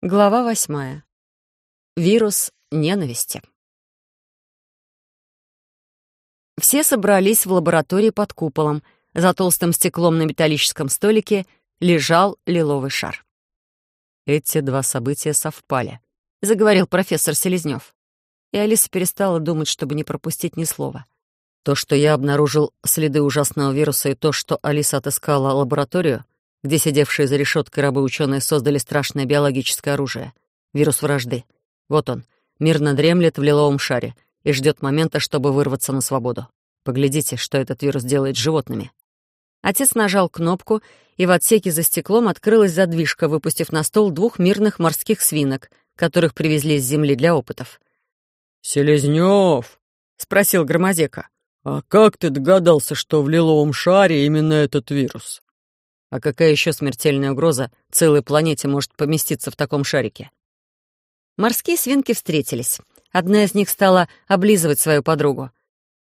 Глава восьмая. Вирус ненависти. Все собрались в лаборатории под куполом. За толстым стеклом на металлическом столике лежал лиловый шар. «Эти два события совпали», — заговорил профессор Селезнёв. И Алиса перестала думать, чтобы не пропустить ни слова. То, что я обнаружил следы ужасного вируса, и то, что Алиса отыскала лабораторию — где сидевшие за решеткой рабы-ученые создали страшное биологическое оружие — вирус вражды. Вот он, мирно дремлет в лиловом шаре и ждет момента, чтобы вырваться на свободу. Поглядите, что этот вирус делает с животными. Отец нажал кнопку, и в отсеке за стеклом открылась задвижка, выпустив на стол двух мирных морских свинок, которых привезли с земли для опытов. «Селезнёв!» — спросил Громозека. «А как ты догадался, что в лиловом шаре именно этот вирус?» А какая еще смертельная угроза целой планете может поместиться в таком шарике? Морские свинки встретились. Одна из них стала облизывать свою подругу.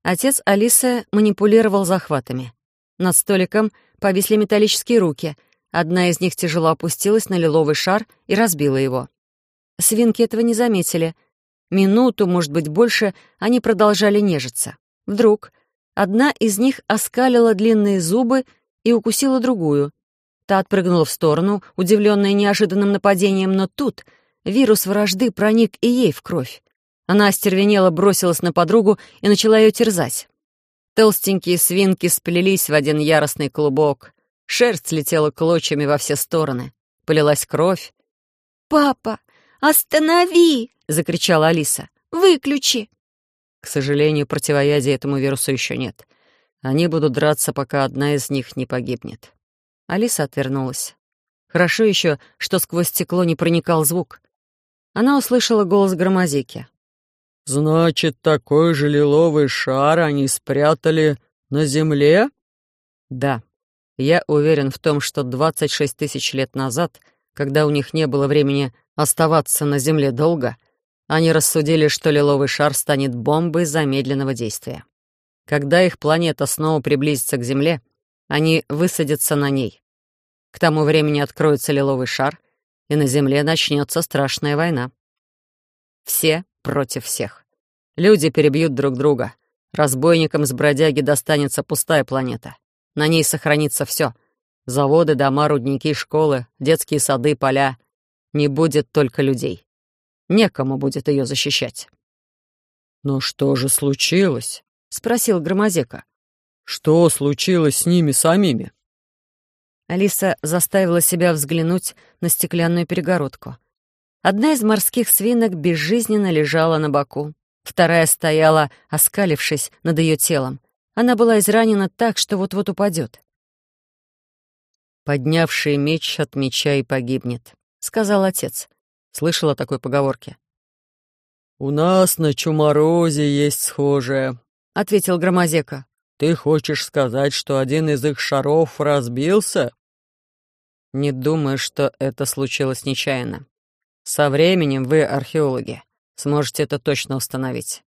Отец Алисы манипулировал захватами. Над столиком повисли металлические руки. Одна из них тяжело опустилась на лиловый шар и разбила его. Свинки этого не заметили. Минуту, может быть, больше, они продолжали нежиться. Вдруг одна из них оскалила длинные зубы и укусила другую. Та отпрыгнула в сторону, удивленная неожиданным нападением, но тут вирус вражды проник и ей в кровь. Она остервенела, бросилась на подругу и начала ее терзать. Толстенькие свинки сплелись в один яростный клубок. Шерсть летела клочьями во все стороны. Полилась кровь. «Папа, останови!» — закричала Алиса. «Выключи!» К сожалению, противоядия этому вирусу еще нет. Они будут драться, пока одна из них не погибнет. Алиса отвернулась. Хорошо еще, что сквозь стекло не проникал звук. Она услышала голос громозеки. «Значит, такой же лиловый шар они спрятали на земле?» «Да. Я уверен в том, что 26 тысяч лет назад, когда у них не было времени оставаться на земле долго, они рассудили, что лиловый шар станет бомбой замедленного действия. Когда их планета снова приблизится к Земле, они высадятся на ней. К тому времени откроется лиловый шар, и на Земле начнется страшная война. Все против всех. Люди перебьют друг друга. Разбойникам с бродяги достанется пустая планета. На ней сохранится все: Заводы, дома, рудники, школы, детские сады, поля. Не будет только людей. Некому будет ее защищать. «Но что же случилось?» — спросил Громозека. Что случилось с ними самими? Алиса заставила себя взглянуть на стеклянную перегородку. Одна из морских свинок безжизненно лежала на боку. Вторая стояла, оскалившись над ее телом. Она была изранена так, что вот-вот упадет. «Поднявший меч от меча и погибнет», — сказал отец. Слышала такой поговорки? «У нас на Чуморозе есть схожее», — ответил Громозека. Ты хочешь сказать, что один из их шаров разбился? Не думаю, что это случилось нечаянно. Со временем вы, археологи, сможете это точно установить.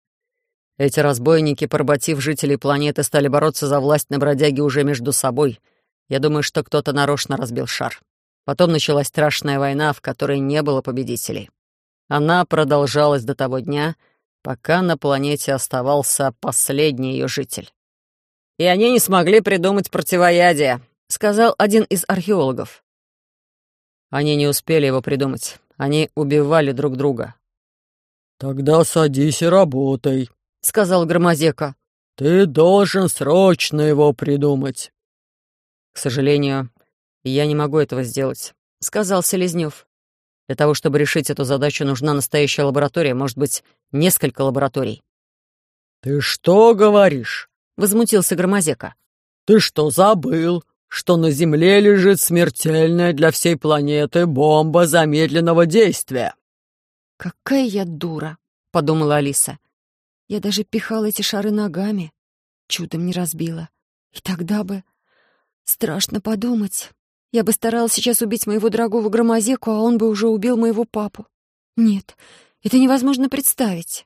Эти разбойники, поработив жителей планеты, стали бороться за власть на бродяге уже между собой. Я думаю, что кто-то нарочно разбил шар. Потом началась страшная война, в которой не было победителей. Она продолжалась до того дня, пока на планете оставался последний ее житель. «И они не смогли придумать противоядие», — сказал один из археологов. Они не успели его придумать. Они убивали друг друга. «Тогда садись и работай», — сказал Громозека. «Ты должен срочно его придумать». «К сожалению, я не могу этого сделать», — сказал Селезнев. «Для того, чтобы решить эту задачу, нужна настоящая лаборатория, может быть, несколько лабораторий». «Ты что говоришь?» Возмутился Громозека. «Ты что, забыл, что на Земле лежит смертельная для всей планеты бомба замедленного действия?» «Какая я дура!» — подумала Алиса. «Я даже пихала эти шары ногами, чудом не разбила. И тогда бы... Страшно подумать. Я бы старалась сейчас убить моего дорогого Громозеку, а он бы уже убил моего папу. Нет, это невозможно представить».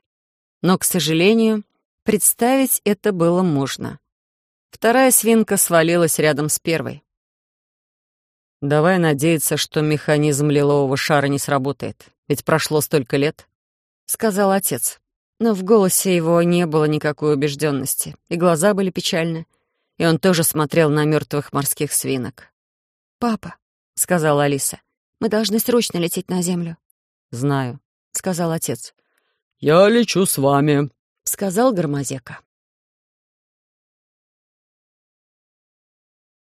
Но, к сожалению, Представить это было можно. Вторая свинка свалилась рядом с первой. Давай надеяться, что механизм лилового шара не сработает, ведь прошло столько лет, — сказал отец. Но в голосе его не было никакой убежденности, и глаза были печальны, и он тоже смотрел на мертвых морских свинок. «Папа», — сказала Алиса, — «мы должны срочно лететь на землю». «Знаю», — сказал отец. «Я лечу с вами», — сказал Громозека.